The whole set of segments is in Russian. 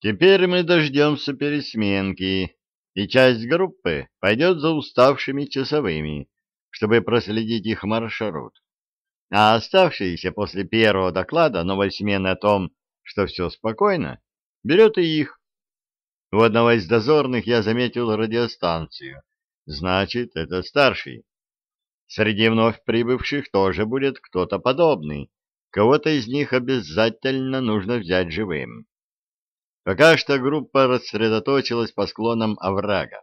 Теперь мы дождемся пересменки, и часть группы пойдет за уставшими часовыми, чтобы проследить их маршрут. А оставшиеся после первого доклада новой смены о том, что все спокойно, берет и их. У одного из дозорных я заметил радиостанцию. Значит, это старший. Среди вновь прибывших тоже будет кто-то подобный. Кого-то из них обязательно нужно взять живым. Пока что группа рассредоточилась по склонам оврага.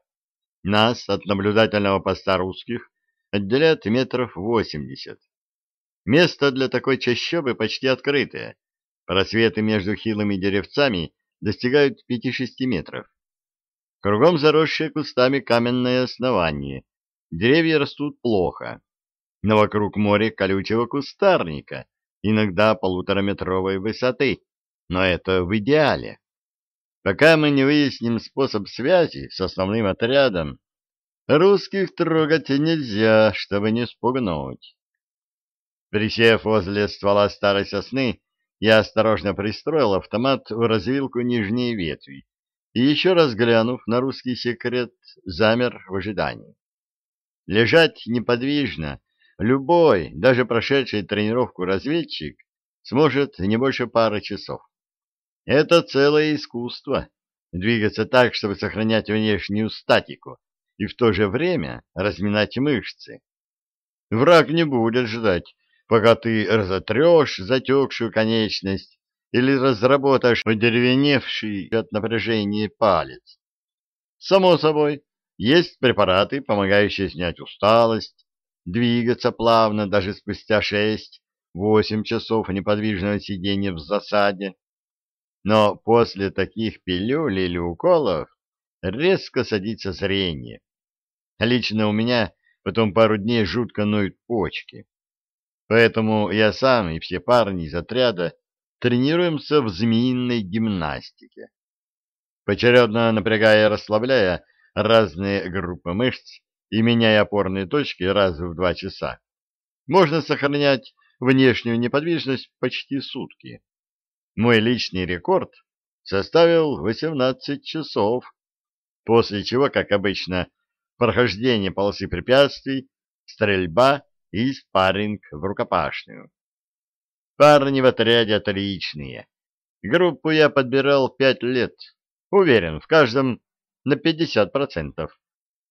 Нас от наблюдательного поста русских отделяет метров восемьдесят. Место для такой чащобы почти открытое. Просветы между хилыми деревцами достигают пяти-шести метров. Кругом заросшее кустами каменное основание. Деревья растут плохо. Но вокруг море колючего кустарника, иногда полутораметровой высоты. Но это в идеале. Пока мы не выясним способ связи с основным отрядом, русских трогать нельзя, чтобы не спугнуть. Присев возле ствола старой сосны, я осторожно пристроил автомат в развилку нижней ветви и, еще раз глянув на русский секрет, замер в ожидании. Лежать неподвижно любой, даже прошедший тренировку разведчик, сможет не больше пары часов. Это целое искусство — двигаться так, чтобы сохранять внешнюю статику и в то же время разминать мышцы. Враг не будет ждать, пока ты разотрешь затекшую конечность или разработаешь одеревеневший от напряжения палец. Само собой, есть препараты, помогающие снять усталость, двигаться плавно даже спустя шесть-восемь часов неподвижного сидения в засаде, но после таких пилюль или уколов резко садится зрение. Лично у меня потом пару дней жутко ноют почки. Поэтому я сам и все парни из отряда тренируемся в змеиной гимнастике. Поочередно напрягая и расслабляя разные группы мышц и меняя опорные точки раз в два часа, можно сохранять внешнюю неподвижность почти сутки. Мой личный рекорд составил 18 часов, после чего, как обычно, прохождение полосы препятствий, стрельба и спарринг в рукопашную. Парни в отряде отличные. Группу я подбирал пять лет. Уверен, в каждом на 50%,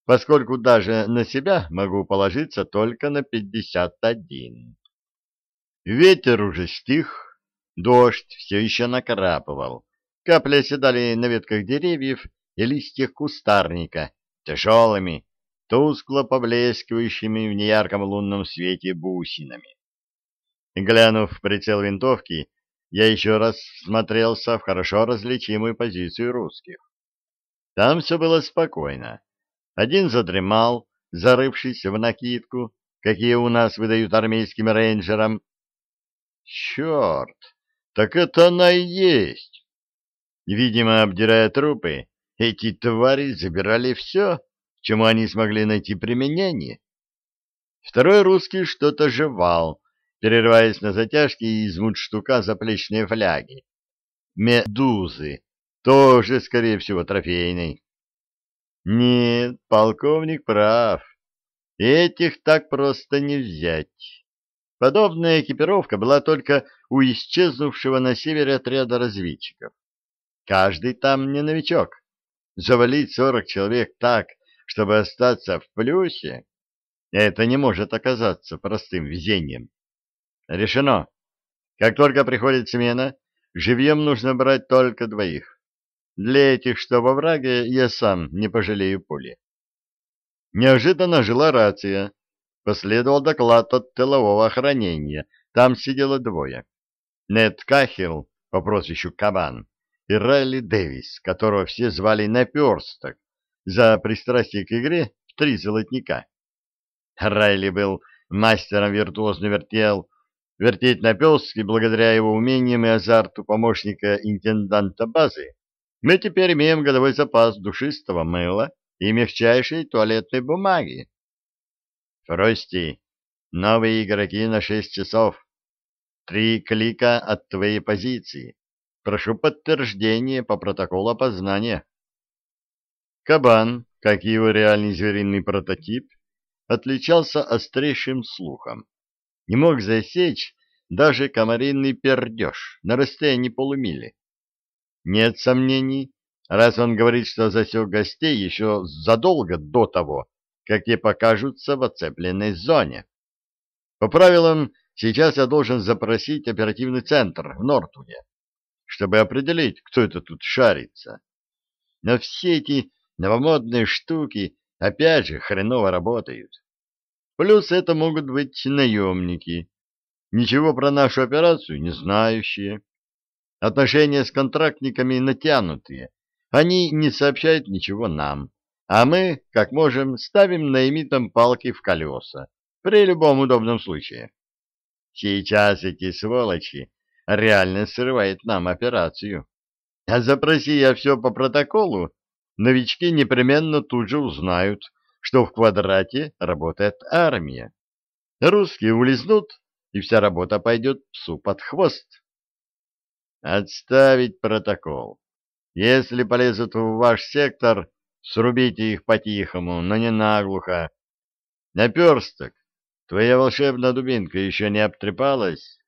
поскольку даже на себя могу положиться только на 51. Ветер уже стих, Дождь все еще накрапывал. Капли оседали на ветках деревьев и листьях кустарника, тяжелыми, тускло поблескивающими в неярком лунном свете бусинами. Глянув в прицел винтовки, я еще раз смотрелся в хорошо различимую позицию русских. Там все было спокойно. Один задремал, зарывшись в накидку, какие у нас выдают армейским рейнджерам. Черт! Так это она и есть. Видимо, обдирая трупы, эти твари забирали все, чему они смогли найти применение. Второй русский что-то жевал, перерываясь на затяжки из мундштука заплечные фляги. Медузы, тоже, скорее всего, трофейной. Нет, полковник прав. Этих так просто не взять. Подобная экипировка была только у исчезнувшего на севере отряда разведчиков. Каждый там не новичок. Завалить сорок человек так, чтобы остаться в плюсе, это не может оказаться простым везением. Решено. Как только приходит смена, живьем нужно брать только двоих. Для этих, что во враге, я сам не пожалею пули. Неожиданно жила рация. Последовал доклад от тылового охранения. Там сидело двое. Нед Кахилл по прозвищу Кабан и Райли Дэвис, которого все звали Наперсток за пристрастие к игре в три золотника. Райли был мастером виртуозно вертел, вертеть наперстки благодаря его умениям и азарту помощника интенданта базы. Мы теперь имеем годовой запас душистого мыла и мягчайшей туалетной бумаги. Фрости, новые игроки на шесть часов. Три клика от твоей позиции. прошу подтверждения по протоколу опознания. Кабан, как его реальный звериный прототип, отличался острейшим слухом. Не мог засечь даже комаринный пердеж на расстоянии полумили. Нет сомнений, раз он говорит, что засек гостей еще задолго до того, как те покажутся в оцепленной зоне. По правилам, сейчас я должен запросить оперативный центр в Нортуне, чтобы определить, кто это тут шарится. Но все эти новомодные штуки опять же хреново работают. Плюс это могут быть наемники, ничего про нашу операцию не знающие. Отношения с контрактниками натянутые, они не сообщают ничего нам, а мы, как можем, ставим наимитам палки в колеса при любом удобном случае. Сейчас эти сволочи реально срывают нам операцию. А запроси я все по протоколу, новички непременно тут же узнают, что в квадрате работает армия. Русские улизнут, и вся работа пойдет псу под хвост. Отставить протокол. Если полезут в ваш сектор, срубите их по-тихому, но не наглухо. Наперсток, твоя волшебная дубинка еще не обтрепалась?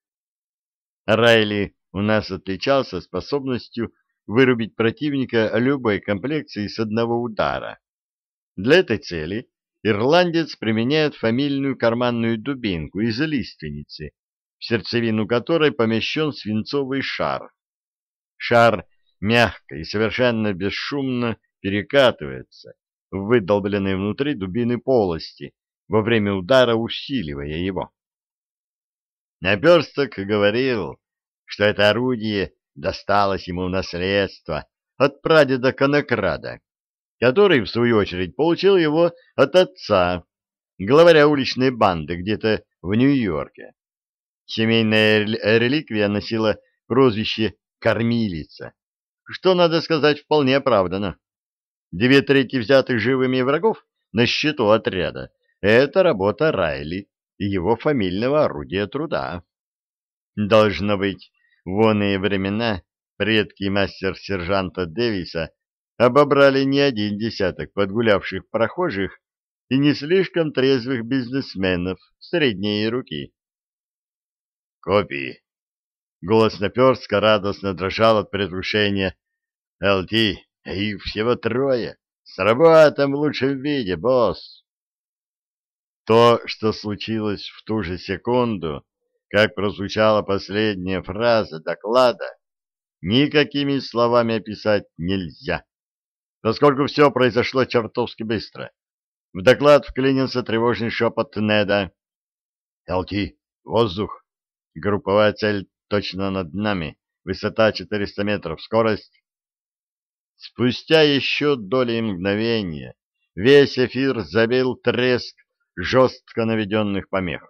Райли у нас отличался способностью вырубить противника любой комплекции с одного удара. Для этой цели ирландец применяет фамильную карманную дубинку из лиственницы, в сердцевину которой помещен свинцовый шар. Шар мягко и совершенно бесшумно перекатывается в выдолбленные внутри дубины полости, во время удара усиливая его. Наперсток говорил, что это орудие досталось ему в наследство от прадеда Конокрада, который, в свою очередь, получил его от отца, главаря уличной банды где-то в Нью-Йорке. Семейная реликвия носила прозвище «кормилица», что, надо сказать, вполне оправдано. Две трети взятых живыми врагов на счету отряда — это работа Райли и его фамильного орудия труда. Должно быть, в оные времена предки мастер-сержанта Дэвиса обобрали не один десяток подгулявших прохожих и не слишком трезвых бизнесменов средней руки. «Копии!» Голос наперстка радостно дрожал от предвкушения. «ЛТ, их всего трое. Сработаем в лучшем виде, босс!» То, что случилось в ту же секунду, как прозвучала последняя фраза доклада, никакими словами описать нельзя поскольку все произошло чертовски быстро. В доклад вклинился тревожный шепот Неда. «ЛТ, воздух! Групповая цель точно над нами. Высота 400 метров. Скорость...» Спустя еще доли мгновения весь эфир забил треск жестко наведенных помех.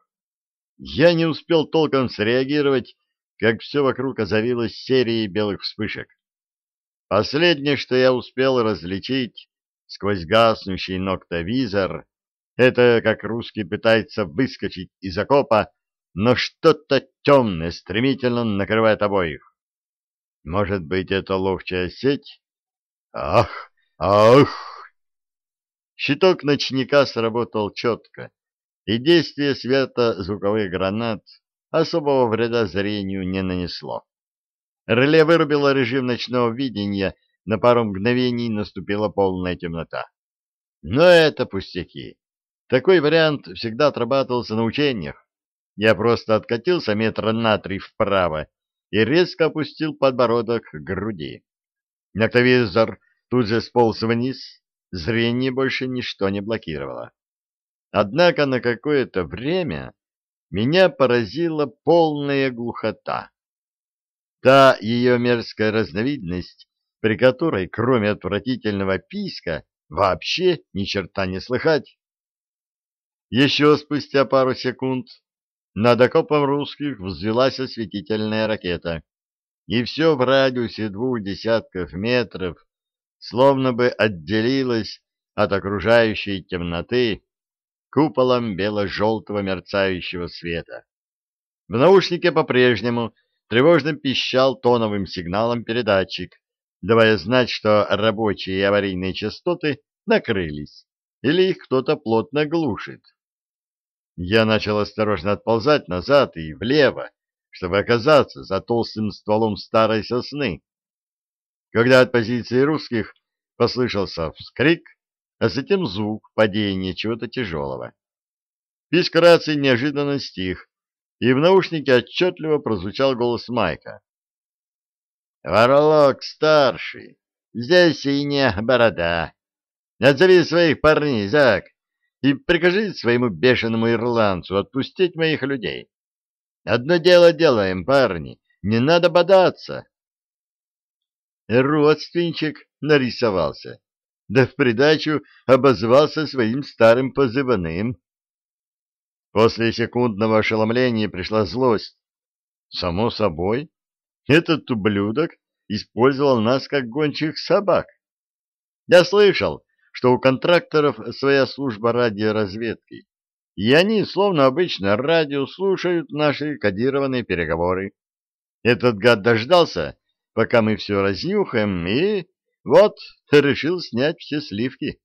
Я не успел толком среагировать, как все вокруг озарилось серией белых вспышек. Последнее, что я успел различить сквозь гаснущий ноктовизор, это как русский пытается выскочить из окопа, но что-то темное стремительно накрывает обоих. Может быть, это ловчая сеть? Ах! Ах! Щиток ночника сработал четко, и действие света звуковых гранат особого вреда зрению не нанесло. Реле вырубило режим ночного видения, на пару мгновений наступила полная темнота. Но это пустяки. Такой вариант всегда отрабатывался на учениях. Я просто откатился метра на три вправо и резко опустил подбородок к груди. Ноктовизор тут же сполз вниз, зрение больше ничто не блокировало. Однако на какое-то время меня поразила полная глухота. Та ее мерзкая разновидность, при которой, кроме отвратительного писка, вообще ни черта не слыхать. Еще спустя пару секунд над окопом русских взвелась осветительная ракета, и все в радиусе двух десятков метров словно бы отделилось от окружающей темноты куполом бело-желтого мерцающего света. В наушнике по-прежнему тревожно пищал тоновым сигналом передатчик, давая знать, что рабочие и аварийные частоты накрылись, или их кто-то плотно глушит. Я начал осторожно отползать назад и влево, чтобы оказаться за толстым стволом старой сосны. Когда от позиции русских послышался вскрик, а затем звук падения чего-то тяжелого. Писк рации неожиданно стих, и в наушнике отчетливо прозвучал голос Майка. «Варлок старший, здесь синяя борода. Отзови своих парней, Зак, и прикажи своему бешеному ирландцу отпустить моих людей. Одно дело делаем, парни, не надо бодаться». Родственничек нарисовался, да в придачу обозвался своим старым позывным. После секундного ошеломления пришла злость. Само собой, этот ублюдок использовал нас как гончих собак. Я слышал, что у контракторов своя служба радиоразведки, и они, словно обычно, радио слушают наши кодированные переговоры. Этот гад дождался, пока мы все разнюхаем, и вот решил снять все сливки.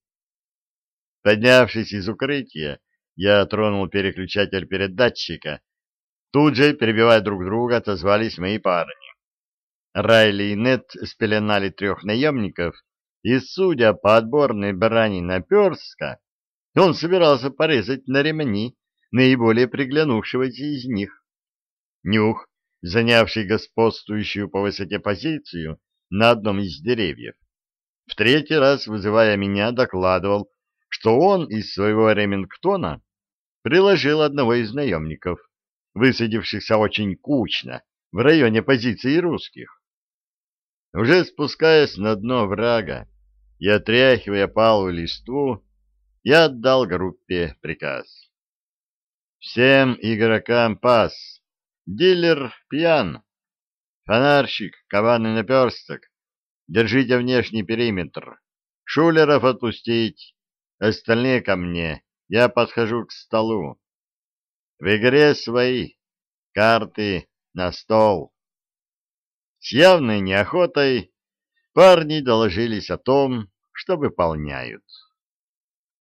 Поднявшись из укрытия, я тронул переключатель передатчика. Тут же, перебивая друг друга, отозвались мои парни. Райли и Нет спеленали трех наемников, и, судя по отборной брани наперска, он собирался порезать на ремни наиболее приглянувшегося из них. Нюх, занявший господствующую по высоте позицию на одном из деревьев, в третий раз, вызывая меня, докладывал, что он из своего ремингтона приложил одного из наемников, высадившихся очень кучно в районе позиции русских. Уже спускаясь на дно врага и отряхивая палую листву, я отдал группе приказ. Всем игрокам пас. Дилер пьян. Фонарщик, кованый наперсток. Держите внешний периметр. Шулеров отпустить. Остальные ко мне. Я подхожу к столу. В игре свои. Карты на стол. С явной неохотой парни доложились о том, что выполняют.